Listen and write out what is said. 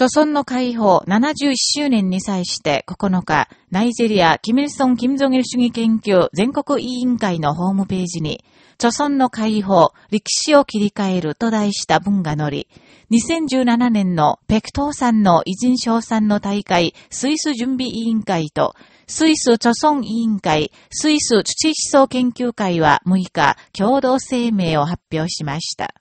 著村の解放71周年に際して9日、ナイジェリア、キミルソン・キム・ジョギル主義研究全国委員会のホームページに、著村の解放、歴史を切り替えると題した文が載り、2017年のペクトーさんの偉人賞賛の大会、スイス準備委員会と、スイス著村委員会、スイス土思想研究会は6日、共同声明を発表しました。